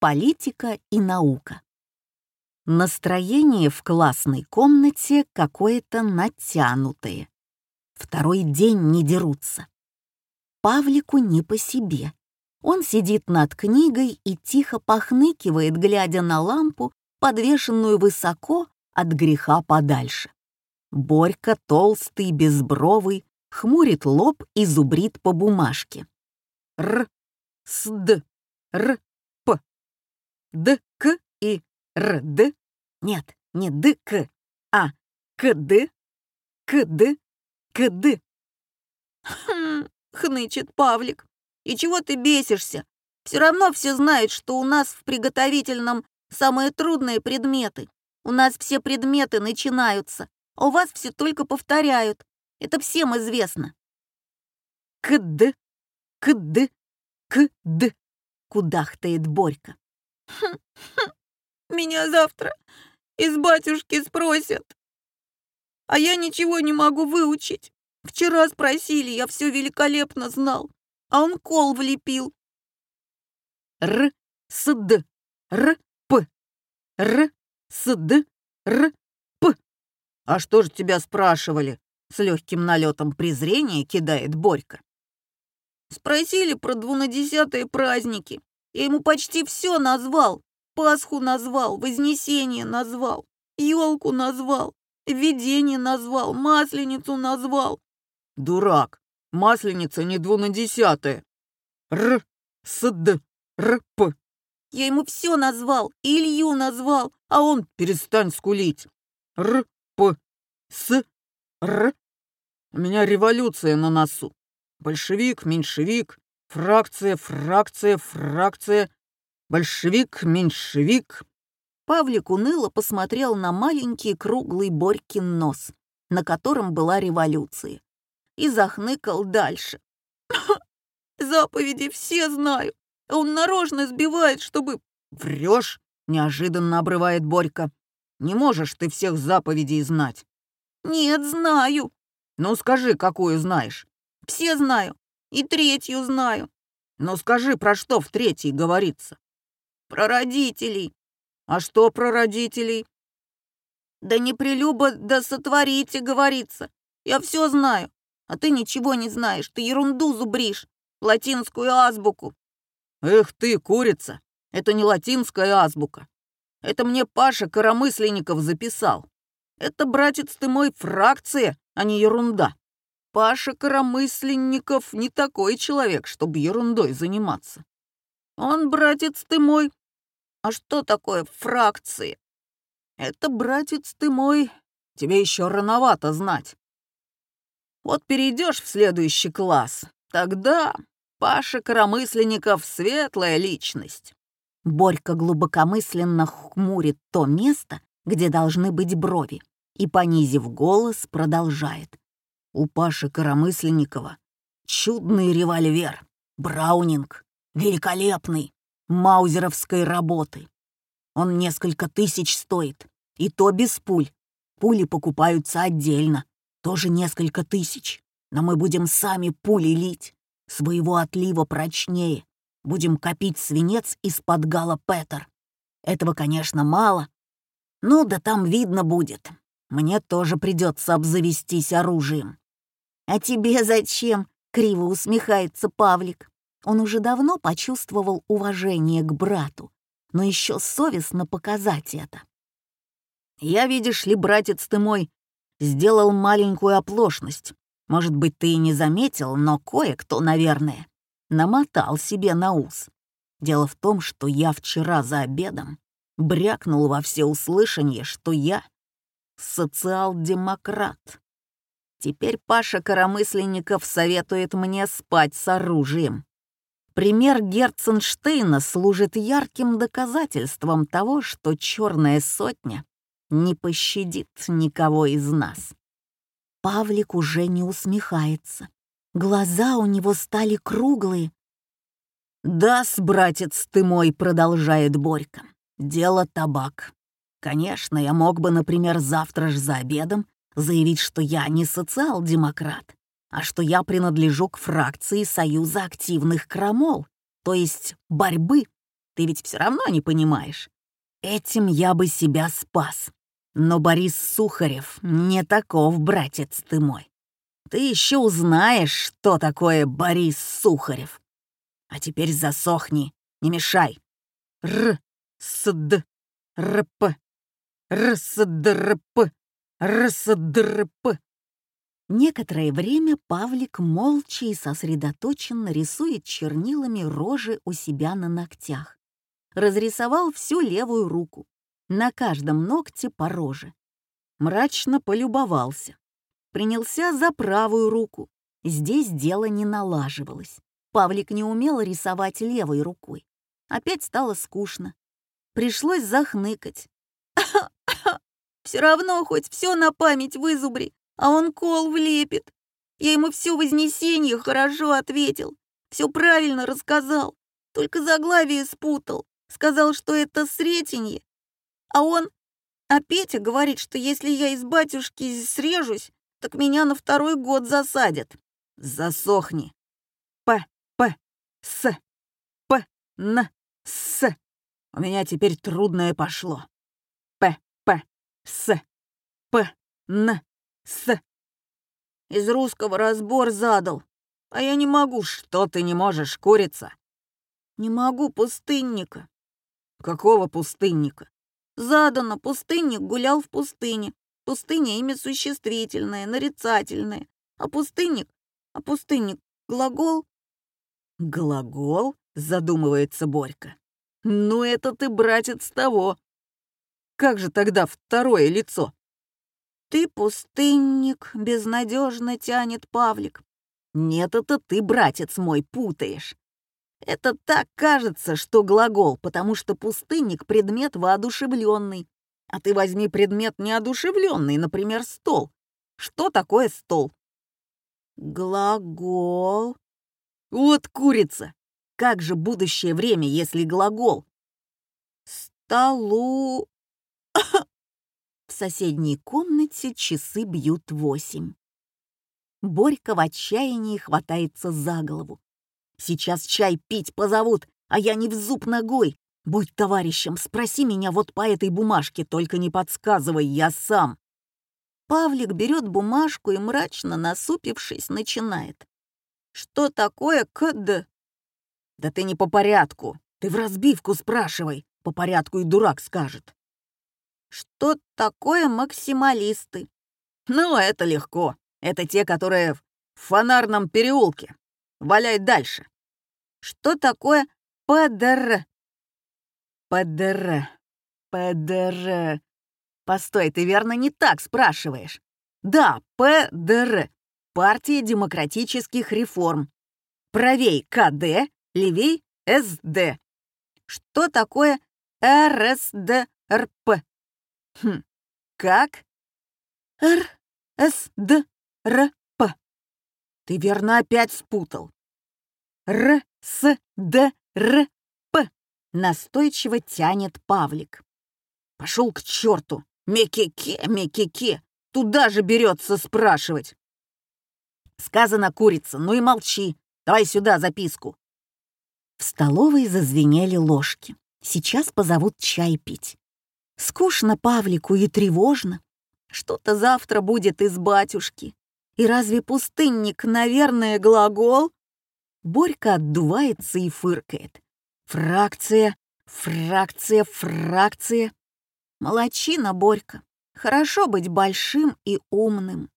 Политика и наука. Настроение в классной комнате какое-то натянутое. Второй день не дерутся. Павлику не по себе. Он сидит над книгой и тихо похныкивает, глядя на лампу, подвешенную высоко от греха подальше. Борька, толстый, безбровый, хмурит лоб и зубрит по бумажке. Р, с, д, р, д, к и р, д. Нет, не д, к, а к, д, к, д, к, д. Хм, хнычет Павлик. И чего ты бесишься? Все равно все знают, что у нас в приготовительном самые трудные предметы. У нас все предметы начинаются, а у вас все только повторяют. Это всем известно. Кд, кд, кд, кудахтает Борька. Хм, хм. Меня завтра из батюшки спросят. А я ничего не могу выучить. Вчера спросили, я все великолепно знал, а он кол влепил. Р, с, д, р, п, р, с, д, р, п. А что же тебя спрашивали? С легким налетом презрения кидает Борька. Спросили про двунадесятые праздники. Я ему почти все назвал. Пасху назвал, Вознесение назвал, елку назвал, Введение назвал, Масленицу назвал. Дурак, Масленица не двунадесятая. Р, С, Д, Р, П. Я ему все назвал, Илью назвал, а он перестань скулить. Р, П, С, Р. У меня революция на носу. Большевик, меньшевик, фракция, фракция, фракция, большевик, меньшевик. Павлик уныло посмотрел на маленький круглый Борькин нос, на котором была революция, и захныкал дальше. «Заповеди все знаю, он нарочно сбивает, чтобы...» «Врешь?» — неожиданно обрывает Борька. «Не можешь ты всех заповедей знать». «Нет, знаю». «Ну скажи, какую знаешь?» «Все знаю. И третью знаю». «Ну скажи, про что в третьей говорится?» «Про родителей». «А что про родителей?» «Да не прелюбо, да сотворите, говорится. Я все знаю. А ты ничего не знаешь, ты ерунду зубришь. Латинскую азбуку». «Эх ты, курица, это не латинская азбука. Это мне Паша Коромысленников записал. Это, братец ты мой, фракция, а не ерунда. Паша Коромысленников не такой человек, чтобы ерундой заниматься. Он, братец ты мой... А что такое фракции? Это, братец ты мой, тебе еще рановато знать. Вот перейдешь в следующий класс, тогда Паша Коромысленников — светлая личность. Борька глубокомысленно хмурит то место, где должны быть брови, и, понизив голос, продолжает. У Паши Коромысленникова чудный револьвер, Браунинг, великолепный, маузеровской работы. Он несколько тысяч стоит, и то без пуль. Пули покупаются отдельно, тоже несколько тысяч. Но мы будем сами пули лить, своего отлива прочнее. Будем копить свинец из-под гала Петер. Этого, конечно, мало, ну да там видно будет. Мне тоже придется обзавестись оружием. А тебе зачем? Криво усмехается Павлик. Он уже давно почувствовал уважение к брату, но еще совестно показать это. Я, видишь ли, братец ты мой, сделал маленькую оплошность. Может быть, ты и не заметил, но кое-кто, наверное, намотал себе на ус. Дело в том, что я вчера за обедом брякнул во всеуслышание, что я социал-демократ. Теперь Паша Коромысленников советует мне спать с оружием. Пример Герценштейна служит ярким доказательством того, что черная сотня не пощадит никого из нас. Павлик уже не усмехается. Глаза у него стали круглые. «Да, братец ты мой», — продолжает Борька. Дело табак. Конечно, я мог бы, например, завтра же за обедом заявить, что я не социал-демократ, а что я принадлежу к фракции Союза активных крамол, то есть борьбы. Ты ведь все равно не понимаешь. Этим я бы себя спас. Но Борис Сухарев не таков, братец ты мой. Ты еще узнаешь, что такое Борис Сухарев. А теперь засохни, не мешай. Р, с, д, р, п, р, с, д, р, п, р, с, д, р, п. Некоторое время Павлик молча и сосредоточенно рисует чернилами рожи у себя на ногтях. Разрисовал всю левую руку. На каждом ногте по роже. Мрачно полюбовался. Принялся за правую руку. Здесь дело не налаживалось. Павлик не умел рисовать левой рукой. Опять стало скучно. Пришлось захныкать. «Все равно хоть все на память вызубри, а он кол влепит. Я ему все вознесение хорошо ответил, все правильно рассказал, только заглавие спутал, сказал, что это сретенье. А он... А Петя говорит, что если я из батюшки срежусь, так меня на второй год засадят. Засохни. П, П, С, П, Н, С. У меня теперь трудное пошло. С, П, Н, с. Из русского разбор задал. А я не могу. Что ты не можешь, курица? Не могу пустынника. Какого пустынника? Задано, пустынник гулял в пустыне. Пустыня имя существительное, нарицательное. А пустынник? А пустынник глагол? Глагол? Задумывается Борька. Ну это ты, братец, того. Как же тогда второе лицо? «Ты пустынник», — безнадежно тянет Павлик. «Нет, это ты, братец мой, путаешь. Это так кажется, что глагол, потому что пустынник — предмет воодушевленный. А ты возьми предмет неодушевленный, например, стол. Что такое стол?» «Глагол». «Вот курица! Как же будущее время, если глагол?» «Столу...» Соседней комнате часы бьют восемь. Борька в отчаянии хватается за голову. «Сейчас чай пить позовут, а я не в зуб ногой. Будь товарищем, спроси меня вот по этой бумажке, только не подсказывай, я сам». Павлик берет бумажку и, мрачно насупившись, начинает. «Что такое КД?» «Да ты не по порядку. Ты в разбивку спрашивай. По порядку и дурак скажет». Что такое максималисты? Ну, это легко. Это те, которые в фонарном переулке. Валяй дальше. Что такое ПДР? ПДР. ПДР. Постой, ты верно не так спрашиваешь. Да, ПДР. Партия демократических реформ. Правей КД, левей СД. Что такое РСДРП? Хм, как? Р, С, Д, Р, П. Ты верно опять спутал. Р, С, Д, Р, П. Настойчиво тянет Павлик. Пошел к черту. Мекеке, мекеке. Туда же берется спрашивать. Сказано курица, ну и молчи. Давай сюда записку. В столовой зазвенели ложки. Сейчас позовут чай пить. Скучно Павлику и тревожно. Что-то завтра будет из батюшки. И разве пустынник, наверное, глагол? Борька отдувается и фыркает. Фракция, фракция, фракция. Молодчина, Борька. Хорошо быть большим и умным.